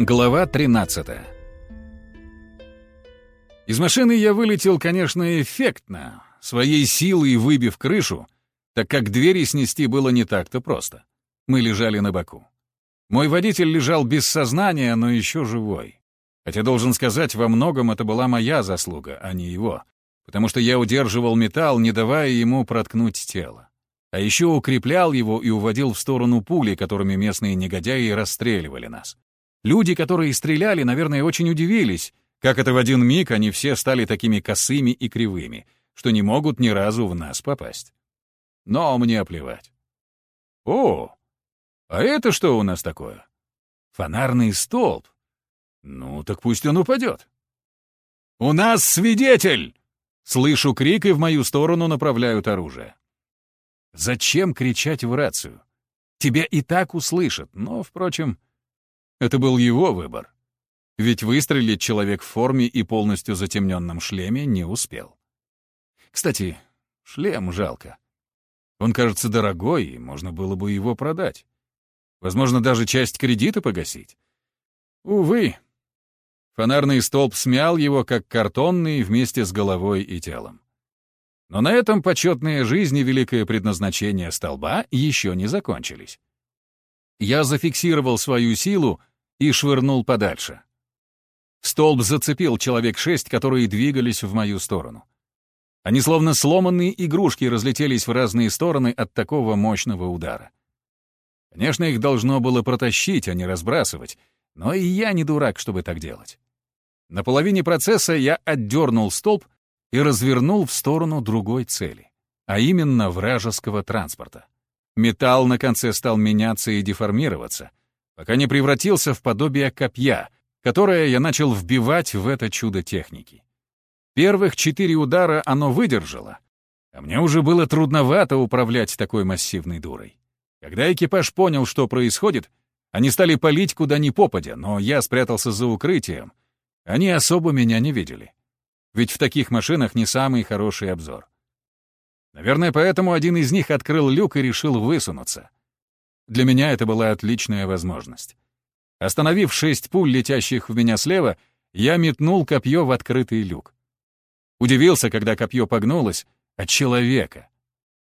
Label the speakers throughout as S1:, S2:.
S1: Глава 13 Из машины я вылетел, конечно, эффектно, своей силой выбив крышу, так как двери снести было не так-то просто. Мы лежали на боку. Мой водитель лежал без сознания, но еще живой. Хотя, должен сказать, во многом это была моя заслуга, а не его, потому что я удерживал металл, не давая ему проткнуть тело. А еще укреплял его и уводил в сторону пули, которыми местные негодяи расстреливали нас. Люди, которые стреляли, наверное, очень удивились, как это в один миг они все стали такими косыми и кривыми, что не могут ни разу в нас попасть. Но мне плевать. О, а это что у нас такое? Фонарный столб. Ну, так пусть он упадет. «У нас свидетель!» Слышу крик, и в мою сторону направляют оружие. Зачем кричать в рацию? Тебя и так услышат, но, впрочем, это был его выбор. Ведь выстрелить человек в форме и полностью затемненном шлеме не успел. Кстати, шлем жалко. Он кажется дорогой, и можно было бы его продать. Возможно, даже часть кредита погасить. Увы. Фонарный столб смял его, как картонный, вместе с головой и телом. Но на этом почетная жизнь великое предназначение столба еще не закончились. Я зафиксировал свою силу и швырнул подальше. Столб зацепил человек шесть, которые двигались в мою сторону. Они словно сломанные игрушки разлетелись в разные стороны от такого мощного удара. Конечно, их должно было протащить, а не разбрасывать, но и я не дурак, чтобы так делать. На половине процесса я отдернул столб и развернул в сторону другой цели, а именно вражеского транспорта. Металл на конце стал меняться и деформироваться, пока не превратился в подобие копья, которое я начал вбивать в это чудо техники. Первых четыре удара оно выдержало, а мне уже было трудновато управлять такой массивной дурой. Когда экипаж понял, что происходит, они стали палить куда ни попадя, но я спрятался за укрытием. Они особо меня не видели. Ведь в таких машинах не самый хороший обзор. Наверное, поэтому один из них открыл люк и решил высунуться. Для меня это была отличная возможность. Остановив шесть пуль, летящих в меня слева, я метнул копье в открытый люк. Удивился, когда копье погнулось от человека.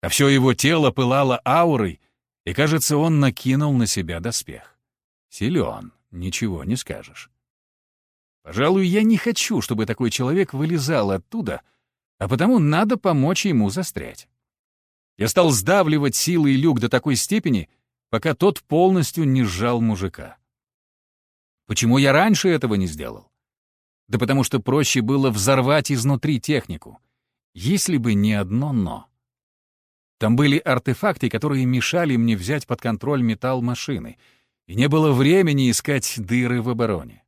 S1: А все его тело пылало аурой, и, кажется, он накинул на себя доспех. Силен, ничего не скажешь. Пожалуй, я не хочу, чтобы такой человек вылезал оттуда, а потому надо помочь ему застрять. Я стал сдавливать силой люк до такой степени, пока тот полностью не сжал мужика. Почему я раньше этого не сделал? Да потому что проще было взорвать изнутри технику, если бы не одно «но». Там были артефакты, которые мешали мне взять под контроль металл машины, и не было времени искать дыры в обороне.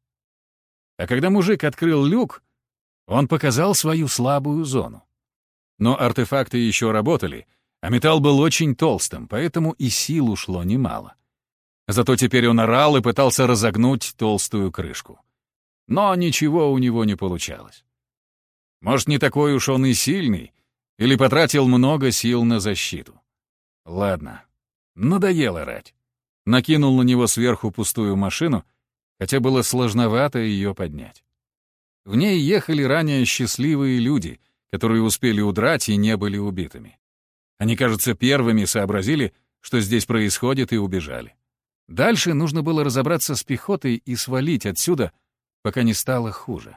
S1: А когда мужик открыл люк, он показал свою слабую зону. Но артефакты еще работали — а металл был очень толстым, поэтому и сил ушло немало. Зато теперь он орал и пытался разогнуть толстую крышку. Но ничего у него не получалось. Может, не такой уж он и сильный, или потратил много сил на защиту. Ладно, надоело рать. Накинул на него сверху пустую машину, хотя было сложновато ее поднять. В ней ехали ранее счастливые люди, которые успели удрать и не были убитыми. Они, кажется, первыми сообразили, что здесь происходит, и убежали. Дальше нужно было разобраться с пехотой и свалить отсюда, пока не стало хуже.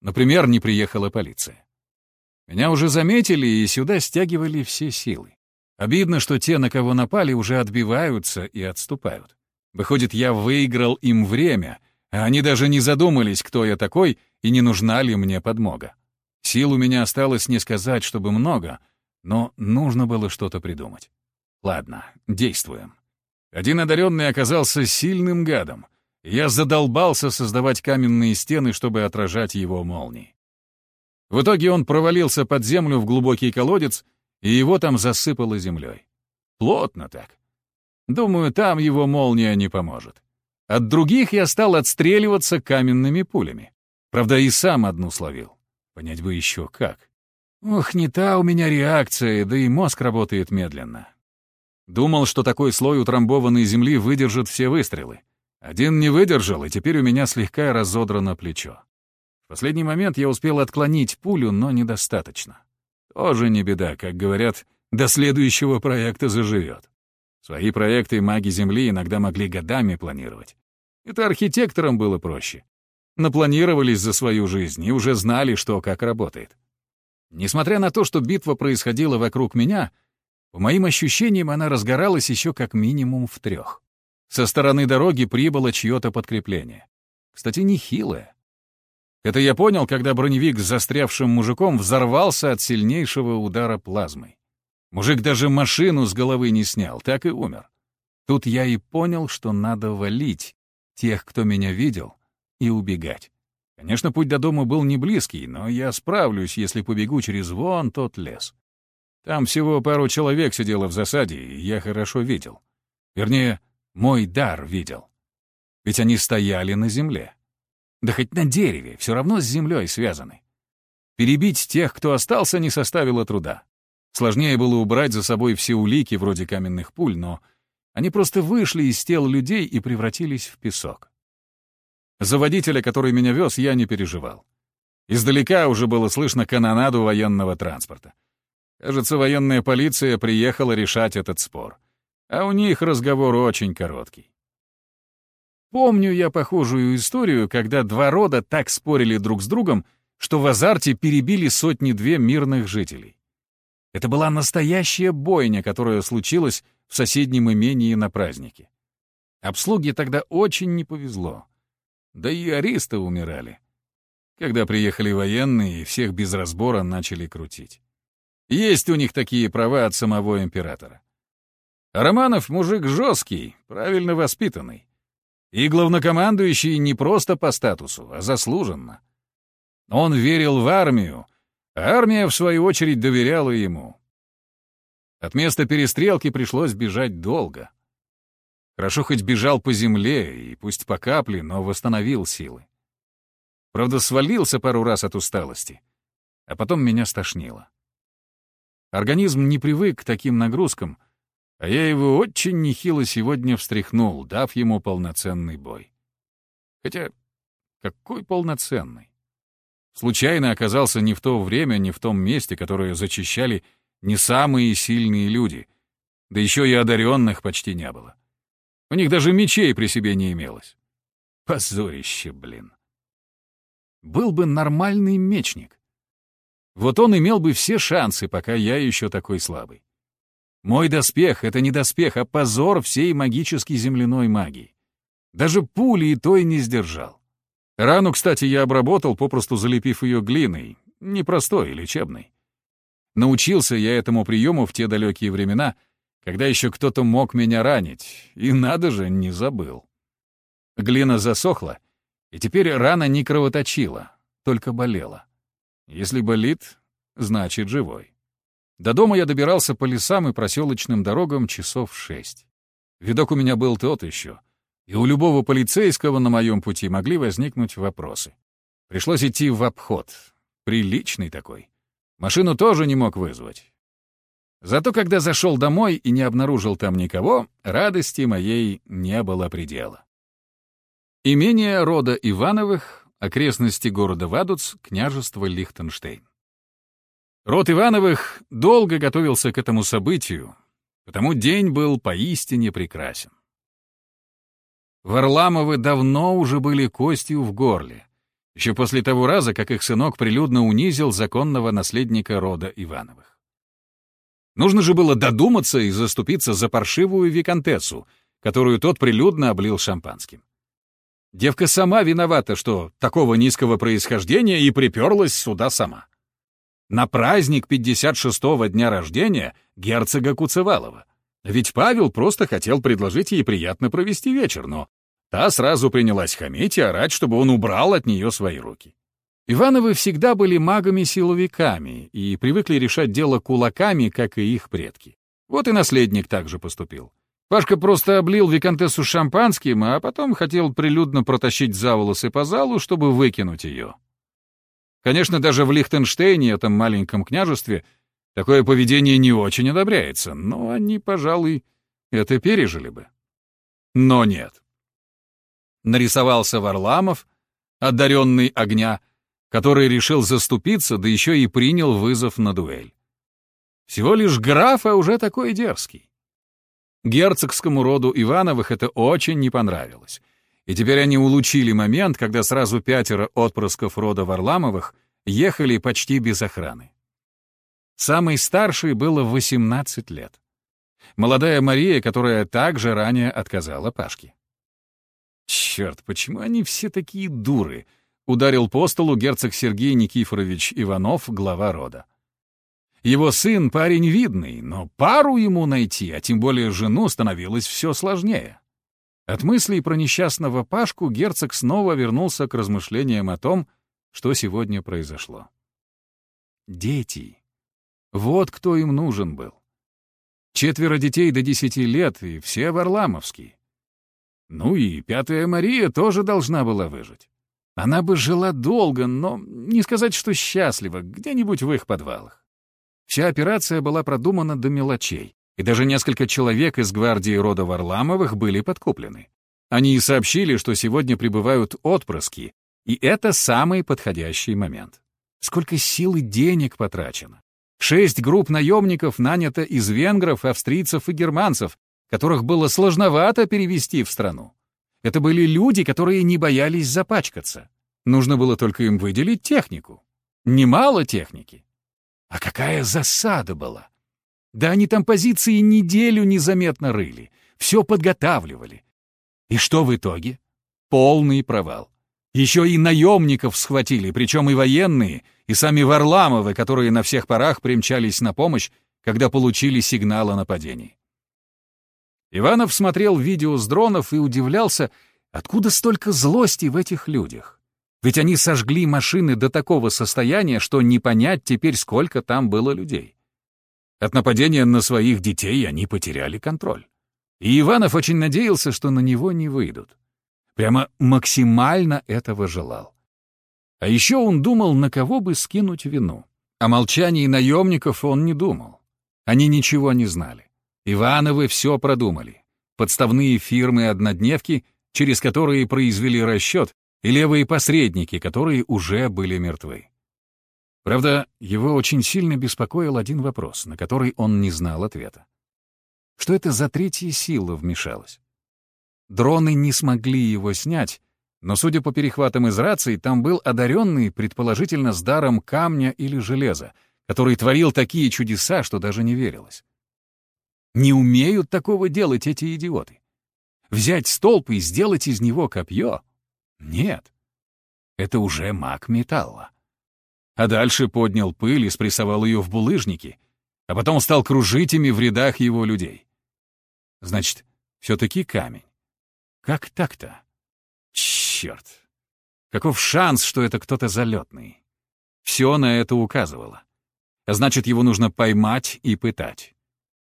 S1: Например, не приехала полиция. Меня уже заметили, и сюда стягивали все силы. Обидно, что те, на кого напали, уже отбиваются и отступают. Выходит, я выиграл им время, а они даже не задумались, кто я такой и не нужна ли мне подмога. Сил у меня осталось не сказать, чтобы много — но нужно было что-то придумать. Ладно, действуем. Один одаренный оказался сильным гадом. Я задолбался создавать каменные стены, чтобы отражать его молнии. В итоге он провалился под землю в глубокий колодец, и его там засыпало землей. Плотно так. Думаю, там его молния не поможет. От других я стал отстреливаться каменными пулями. Правда, и сам одну словил. Понять бы еще как. Ох, не та у меня реакция, да и мозг работает медленно. Думал, что такой слой утрамбованной земли выдержит все выстрелы. Один не выдержал, и теперь у меня слегка разодрано плечо. В последний момент я успел отклонить пулю, но недостаточно. Тоже не беда, как говорят, до следующего проекта заживет. Свои проекты маги Земли иногда могли годами планировать. Это архитекторам было проще. Напланировались за свою жизнь и уже знали, что как работает. Несмотря на то, что битва происходила вокруг меня, по моим ощущениям она разгоралась еще как минимум в трех. Со стороны дороги прибыло чье-то подкрепление. Кстати, нехилое. Это я понял, когда броневик с застрявшим мужиком взорвался от сильнейшего удара плазмой. Мужик даже машину с головы не снял, так и умер. Тут я и понял, что надо валить тех, кто меня видел, и убегать. Конечно, путь до дома был не близкий, но я справлюсь, если побегу через вон тот лес. Там всего пару человек сидело в засаде, и я хорошо видел. Вернее, мой дар видел. Ведь они стояли на земле. Да хоть на дереве, все равно с землей связаны. Перебить тех, кто остался, не составило труда. Сложнее было убрать за собой все улики вроде каменных пуль, но они просто вышли из тел людей и превратились в песок. За водителя, который меня вез, я не переживал. Издалека уже было слышно канонаду военного транспорта. Кажется, военная полиция приехала решать этот спор. А у них разговор очень короткий. Помню я похожую историю, когда два рода так спорили друг с другом, что в азарте перебили сотни-две мирных жителей. Это была настоящая бойня, которая случилась в соседнем имении на празднике. Обслуге тогда очень не повезло. Да и аристы умирали. Когда приехали военные, всех без разбора начали крутить. Есть у них такие права от самого императора. Романов мужик жесткий, правильно воспитанный. И главнокомандующий не просто по статусу, а заслуженно. Он верил в армию, Армия, в свою очередь, доверяла ему. От места перестрелки пришлось бежать долго. Хорошо хоть бежал по земле, и пусть по капле, но восстановил силы. Правда, свалился пару раз от усталости, а потом меня стошнило. Организм не привык к таким нагрузкам, а я его очень нехило сегодня встряхнул, дав ему полноценный бой. Хотя, какой полноценный? Случайно оказался не в то время, не в том месте, которое зачищали не самые сильные люди. Да еще и одаренных почти не было. У них даже мечей при себе не имелось. Позорище, блин. Был бы нормальный мечник. Вот он имел бы все шансы, пока я еще такой слабый. Мой доспех — это не доспех, а позор всей магической земляной магии. Даже пули и той не сдержал. Рану, кстати, я обработал, попросту залепив ее глиной, непростой, лечебной. Научился я этому приему в те далекие времена, когда еще кто-то мог меня ранить, и надо же, не забыл. Глина засохла, и теперь рана не кровоточила, только болела. Если болит, значит живой. До дома я добирался по лесам и проселочным дорогам часов шесть. Видок у меня был тот еще — и у любого полицейского на моем пути могли возникнуть вопросы. Пришлось идти в обход. Приличный такой. Машину тоже не мог вызвать. Зато когда зашел домой и не обнаружил там никого, радости моей не было предела. Имение рода Ивановых, окрестности города Вадуц, княжество Лихтенштейн. Род Ивановых долго готовился к этому событию, потому день был поистине прекрасен. Варламовы давно уже были костью в горле, еще после того раза, как их сынок прилюдно унизил законного наследника рода Ивановых. Нужно же было додуматься и заступиться за паршивую виконтессу, которую тот прилюдно облил шампанским. Девка сама виновата, что такого низкого происхождения и приперлась сюда сама. На праздник 56-го дня рождения герцога Куцевалова — ведь Павел просто хотел предложить ей приятно провести вечер, но та сразу принялась хамить и орать, чтобы он убрал от нее свои руки. Ивановы всегда были магами-силовиками и привыкли решать дело кулаками, как и их предки. Вот и наследник также поступил. Пашка просто облил виконтессу шампанским, а потом хотел прилюдно протащить за волосы по залу, чтобы выкинуть ее. Конечно, даже в Лихтенштейне, этом маленьком княжестве, Такое поведение не очень одобряется, но они, пожалуй, это пережили бы. Но нет. Нарисовался Варламов, одаренный огня, который решил заступиться, да еще и принял вызов на дуэль. Всего лишь граф, а уже такой дерзкий. Герцогскому роду Ивановых это очень не понравилось. И теперь они улучили момент, когда сразу пятеро отпрысков рода Варламовых ехали почти без охраны. Самой старшей было 18 лет. Молодая Мария, которая также ранее отказала Пашке. «Черт, почему они все такие дуры?» — ударил по столу герцог Сергей Никифорович Иванов, глава рода. Его сын парень видный, но пару ему найти, а тем более жену, становилось все сложнее. От мыслей про несчастного Пашку герцог снова вернулся к размышлениям о том, что сегодня произошло. Дети. Вот кто им нужен был. Четверо детей до десяти лет, и все варламовские. Ну и пятая Мария тоже должна была выжить. Она бы жила долго, но не сказать, что счастлива, где-нибудь в их подвалах. Вся операция была продумана до мелочей, и даже несколько человек из гвардии рода Варламовых были подкуплены. Они сообщили, что сегодня прибывают отпрыски, и это самый подходящий момент. Сколько сил и денег потрачено. Шесть групп наемников нанято из венгров, австрийцев и германцев, которых было сложновато перевести в страну. Это были люди, которые не боялись запачкаться. Нужно было только им выделить технику. Немало техники. А какая засада была! Да они там позиции неделю незаметно рыли, все подготавливали. И что в итоге? Полный провал. Еще и наемников схватили, причем и военные, и сами Варламовы, которые на всех парах примчались на помощь, когда получили сигнал о нападении. Иванов смотрел видео с дронов и удивлялся, откуда столько злости в этих людях. Ведь они сожгли машины до такого состояния, что не понять теперь, сколько там было людей. От нападения на своих детей они потеряли контроль. И Иванов очень надеялся, что на него не выйдут. Прямо максимально этого желал. А еще он думал, на кого бы скинуть вину. О молчании наемников он не думал. Они ничего не знали. Ивановы все продумали. Подставные фирмы-однодневки, через которые произвели расчет, и левые посредники, которые уже были мертвы. Правда, его очень сильно беспокоил один вопрос, на который он не знал ответа. Что это за третья сила вмешалась? Дроны не смогли его снять, но, судя по перехватам из раций, там был одаренный, предположительно, с даром камня или железа, который творил такие чудеса, что даже не верилось. Не умеют такого делать эти идиоты. Взять столб и сделать из него копье — нет, это уже маг металла. А дальше поднял пыль и спрессовал ее в булыжники, а потом стал кружить ими в рядах его людей. Значит, все-таки камень. Как так-то? Черт! Каков шанс, что это кто-то залетный? Все на это указывало. А значит, его нужно поймать и пытать.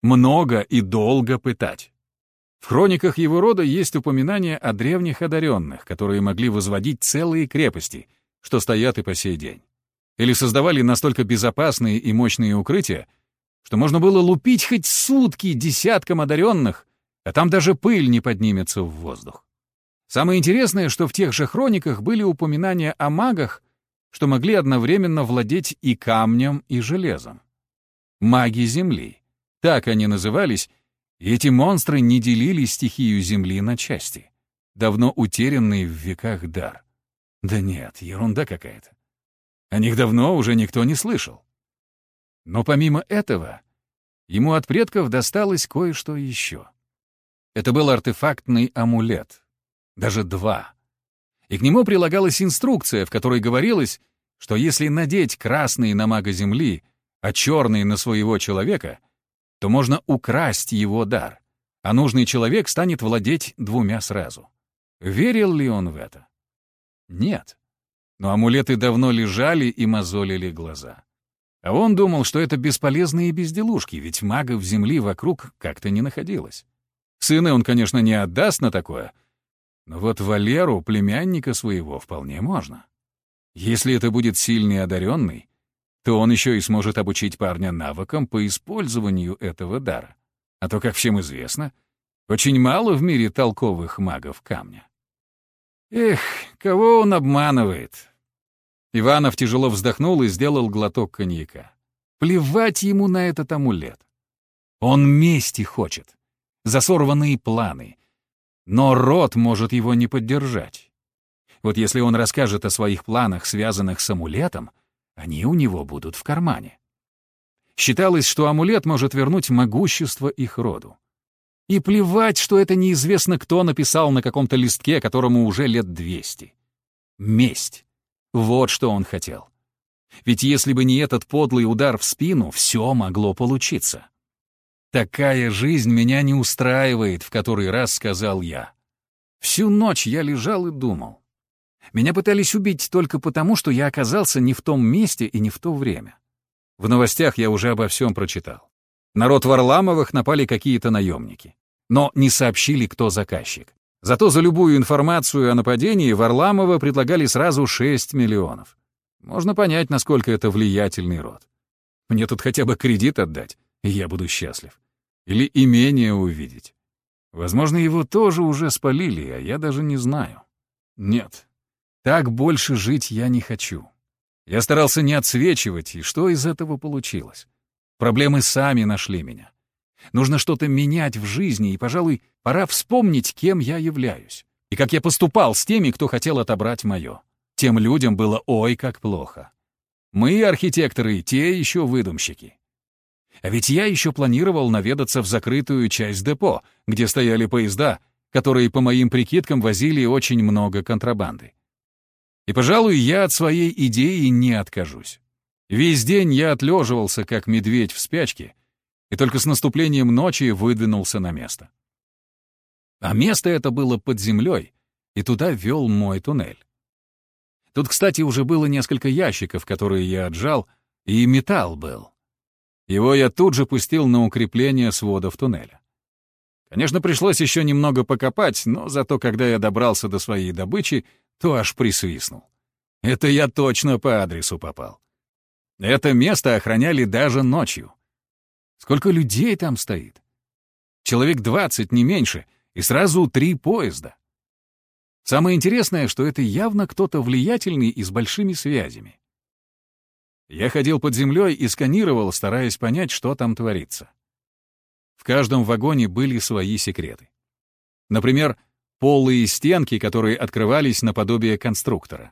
S1: Много и долго пытать. В хрониках его рода есть упоминания о древних одаренных, которые могли возводить целые крепости, что стоят и по сей день. Или создавали настолько безопасные и мощные укрытия, что можно было лупить хоть сутки десяткам одаренных, а там даже пыль не поднимется в воздух. Самое интересное, что в тех же хрониках были упоминания о магах, что могли одновременно владеть и камнем, и железом. Маги Земли. Так они назывались, эти монстры не делили стихию Земли на части, давно утерянный в веках дар. Да нет, ерунда какая-то. О них давно уже никто не слышал. Но помимо этого, ему от предков досталось кое-что еще. Это был артефактный амулет, даже два. И к нему прилагалась инструкция, в которой говорилось, что если надеть красный на мага Земли, а черный на своего человека — то можно украсть его дар, а нужный человек станет владеть двумя сразу. Верил ли он в это? Нет. Но амулеты давно лежали и мозолили глаза. А он думал, что это бесполезные безделушки, ведь магов земли вокруг как-то не находилось. Сына он, конечно, не отдаст на такое, но вот Валеру, племянника своего, вполне можно. Если это будет сильный одаренный, то он еще и сможет обучить парня навыкам по использованию этого дара. А то, как всем известно, очень мало в мире толковых магов камня. Эх, кого он обманывает? Иванов тяжело вздохнул и сделал глоток коньяка. Плевать ему на этот амулет. Он мести хочет. За сорванные планы. Но род может его не поддержать. Вот если он расскажет о своих планах, связанных с амулетом, они у него будут в кармане. Считалось, что амулет может вернуть могущество их роду. И плевать, что это неизвестно кто написал на каком-то листке, которому уже лет двести. Месть. Вот что он хотел. Ведь если бы не этот подлый удар в спину, все могло получиться. «Такая жизнь меня не устраивает», — в который раз сказал я. Всю ночь я лежал и думал. Меня пытались убить только потому, что я оказался не в том месте и не в то время. В новостях я уже обо всем прочитал. Народ Варламовых напали какие-то наемники. Но не сообщили, кто заказчик. Зато за любую информацию о нападении Варламова предлагали сразу 6 миллионов. Можно понять, насколько это влиятельный род. Мне тут хотя бы кредит отдать, и я буду счастлив. Или имение увидеть. Возможно, его тоже уже спалили, а я даже не знаю. Нет, так больше жить я не хочу. Я старался не отсвечивать, и что из этого получилось? Проблемы сами нашли меня. Нужно что-то менять в жизни, и, пожалуй, пора вспомнить, кем я являюсь. И как я поступал с теми, кто хотел отобрать мое. Тем людям было ой как плохо. Мы, архитекторы, те еще выдумщики. А ведь я еще планировал наведаться в закрытую часть депо, где стояли поезда, которые, по моим прикидкам, возили очень много контрабанды. И, пожалуй, я от своей идеи не откажусь. Весь день я отлеживался, как медведь в спячке, и только с наступлением ночи выдвинулся на место. А место это было под землей, и туда вел мой туннель. Тут, кстати, уже было несколько ящиков, которые я отжал, и металл был. Его я тут же пустил на укрепление сводов туннеля. Конечно, пришлось еще немного покопать, но зато когда я добрался до своей добычи, то аж присвистнул. Это я точно по адресу попал. Это место охраняли даже ночью. Сколько людей там стоит? Человек двадцать, не меньше, и сразу три поезда. Самое интересное, что это явно кто-то влиятельный и с большими связями. Я ходил под землей и сканировал, стараясь понять, что там творится. В каждом вагоне были свои секреты. Например, полые стенки, которые открывались наподобие конструктора.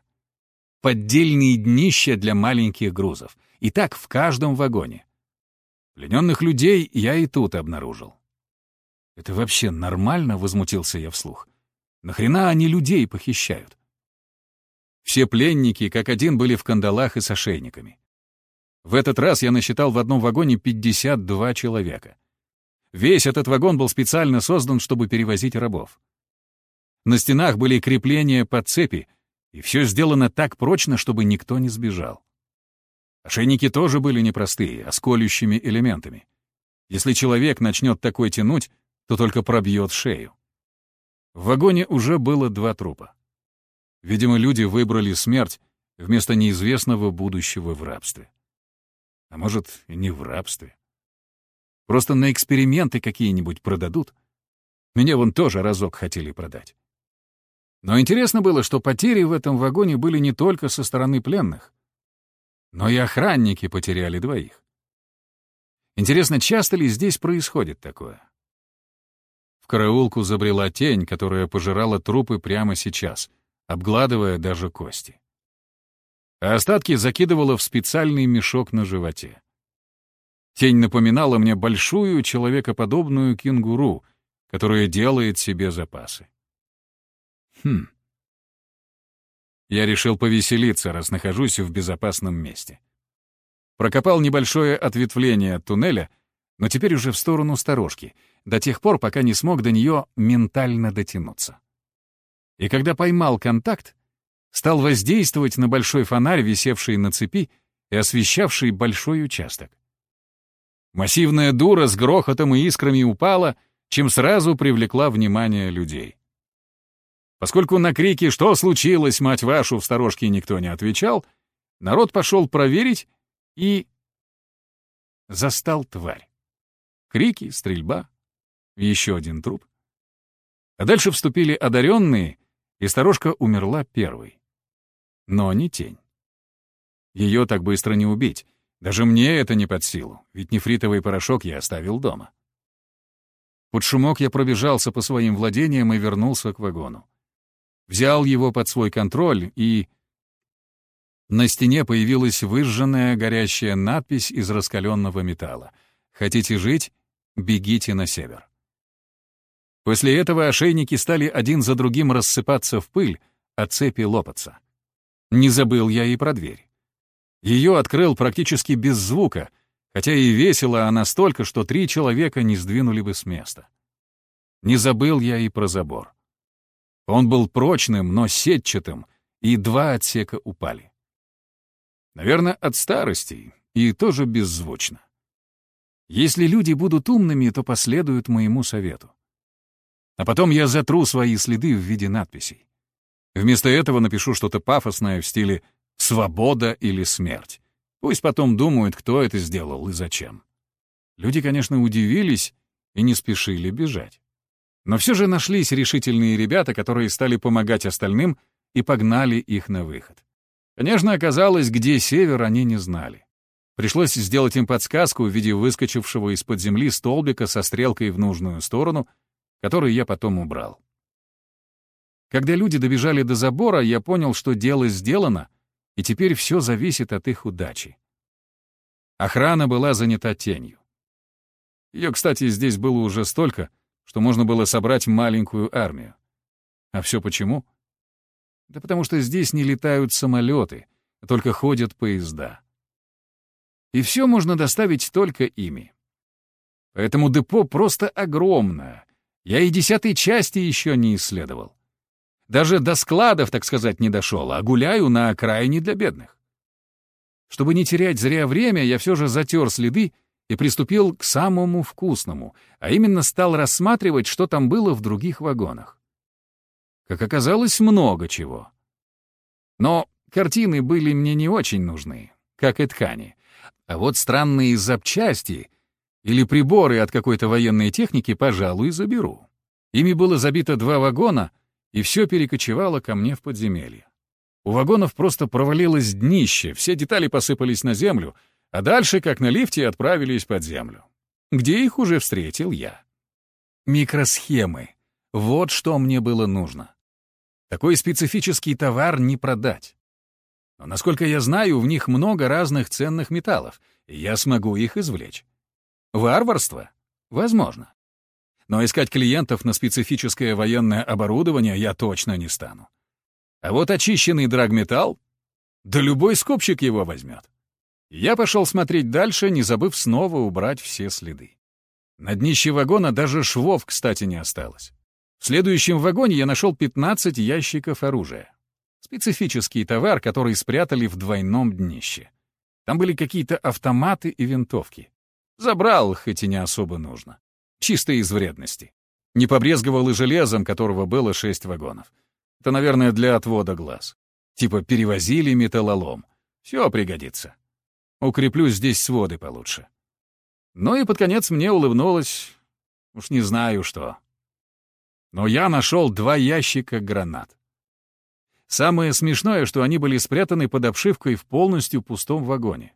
S1: Поддельные днища для маленьких грузов. И так в каждом вагоне. Плененных людей я и тут обнаружил. «Это вообще нормально?» — возмутился я вслух. «Нахрена они людей похищают?» Все пленники, как один, были в кандалах и с ошейниками. В этот раз я насчитал в одном вагоне 52 человека. Весь этот вагон был специально создан, чтобы перевозить рабов. На стенах были крепления под цепи, и все сделано так прочно, чтобы никто не сбежал. Ошейники тоже были непростые, а с элементами. Если человек начнет такой тянуть, то только пробьет шею. В вагоне уже было два трупа. Видимо, люди выбрали смерть вместо неизвестного будущего в рабстве. А может, и не в рабстве. Просто на эксперименты какие-нибудь продадут. Меня вон тоже разок хотели продать. Но интересно было, что потери в этом вагоне были не только со стороны пленных, но и охранники потеряли двоих. Интересно, часто ли здесь происходит такое? В караулку забрела тень, которая пожирала трупы прямо сейчас, обгладывая даже кости. А остатки закидывала в специальный мешок на животе. Тень напоминала мне большую человекоподобную кенгуру, которая делает себе запасы. Хм. Я решил повеселиться, раз нахожусь в безопасном месте. Прокопал небольшое ответвление от туннеля, но теперь уже в сторону сторожки, до тех пор, пока не смог до нее ментально дотянуться. И когда поймал контакт, стал воздействовать на большой фонарь, висевший на цепи и освещавший большой участок. Массивная дура с грохотом и искрами упала, чем сразу привлекла внимание людей. Поскольку на крики «Что случилось, мать вашу?» в сторожке никто не отвечал, народ пошел проверить и... застал тварь. Крики, стрельба, еще один труп. А дальше вступили одаренные, и сторожка умерла первой. Но не тень. Ее так быстро не убить. Даже мне это не под силу, ведь нефритовый порошок я оставил дома. Под шумок я пробежался по своим владениям и вернулся к вагону. Взял его под свой контроль, и... На стене появилась выжженная горящая надпись из раскаленного металла. «Хотите жить? Бегите на север». После этого ошейники стали один за другим рассыпаться в пыль, а цепи лопаться. Не забыл я и про дверь. Ее открыл практически без звука, хотя и весила она столько, что три человека не сдвинули бы с места. Не забыл я и про забор. Он был прочным, но сетчатым, и два отсека упали. Наверное, от старости, и тоже беззвучно. Если люди будут умными, то последуют моему совету. А потом я затру свои следы в виде надписей. Вместо этого напишу что-то пафосное в стиле «свобода» или «смерть». Пусть потом думают, кто это сделал и зачем. Люди, конечно, удивились и не спешили бежать. Но все же нашлись решительные ребята, которые стали помогать остальным и погнали их на выход. Конечно, оказалось, где север, они не знали. Пришлось сделать им подсказку в виде выскочившего из-под земли столбика со стрелкой в нужную сторону, который я потом убрал. Когда люди добежали до забора, я понял, что дело сделано, и теперь все зависит от их удачи. Охрана была занята тенью. Ее, кстати, здесь было уже столько, что можно было собрать маленькую армию. А все почему? Да потому что здесь не летают самолеты, а только ходят поезда. И все можно доставить только ими. Поэтому депо просто огромное. Я и десятой части еще не исследовал. Даже до складов, так сказать, не дошел, а гуляю на окраине для бедных. Чтобы не терять зря время, я все же затер следы и приступил к самому вкусному, а именно стал рассматривать, что там было в других вагонах. Как оказалось, много чего. Но картины были мне не очень нужны, как и ткани. А вот странные запчасти или приборы от какой-то военной техники, пожалуй, заберу. Ими было забито два вагона — и все перекочевало ко мне в подземелье. У вагонов просто провалилось днище, все детали посыпались на землю, а дальше, как на лифте, отправились под землю. Где их уже встретил я. Микросхемы. Вот что мне было нужно. Такой специфический товар не продать. Но, насколько я знаю, в них много разных ценных металлов, и я смогу их извлечь. Варварство? Возможно но искать клиентов на специфическое военное оборудование я точно не стану. А вот очищенный драгметалл, да любой скупщик его возьмет. Я пошел смотреть дальше, не забыв снова убрать все следы. На днище вагона даже швов, кстати, не осталось. В следующем вагоне я нашел 15 ящиков оружия. Специфический товар, который спрятали в двойном днище. Там были какие-то автоматы и винтовки. Забрал, хоть и не особо нужно. Чисто из вредности. Не побрезговал и железом, которого было шесть вагонов. Это, наверное, для отвода глаз. Типа перевозили металлолом. Все пригодится. Укреплю здесь своды получше. Ну и под конец мне улыбнулось... Уж не знаю что. Но я нашел два ящика гранат. Самое смешное, что они были спрятаны под обшивкой в полностью пустом вагоне.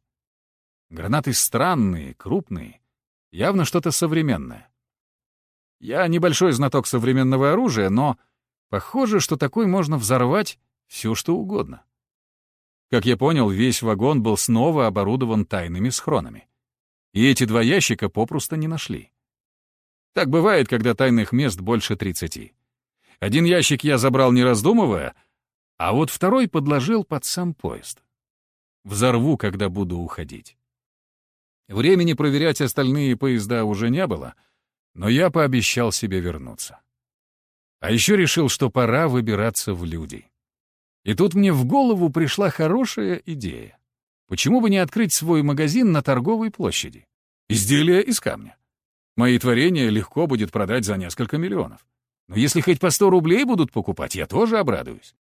S1: Гранаты странные, крупные, явно что-то современное. Я небольшой знаток современного оружия, но похоже, что такой можно взорвать все, что угодно. Как я понял, весь вагон был снова оборудован тайными схронами. И эти два ящика попросту не нашли. Так бывает, когда тайных мест больше 30. Один ящик я забрал не раздумывая, а вот второй подложил под сам поезд. Взорву, когда буду уходить. Времени проверять остальные поезда уже не было — но я пообещал себе вернуться. А еще решил, что пора выбираться в люди. И тут мне в голову пришла хорошая идея. Почему бы не открыть свой магазин на торговой площади? Изделия из камня. Мои творения легко будет продать за несколько миллионов. Но если хоть по сто рублей будут покупать, я тоже обрадуюсь.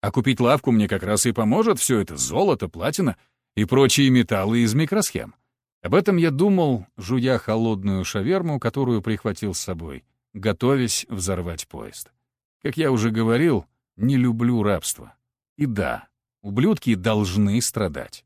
S1: А купить лавку мне как раз и поможет все это золото, платина и прочие металлы из микросхем. Об этом я думал, жуя холодную шаверму, которую прихватил с собой, готовясь взорвать поезд. Как я уже говорил, Не люблю рабство. И да, ублюдки должны страдать.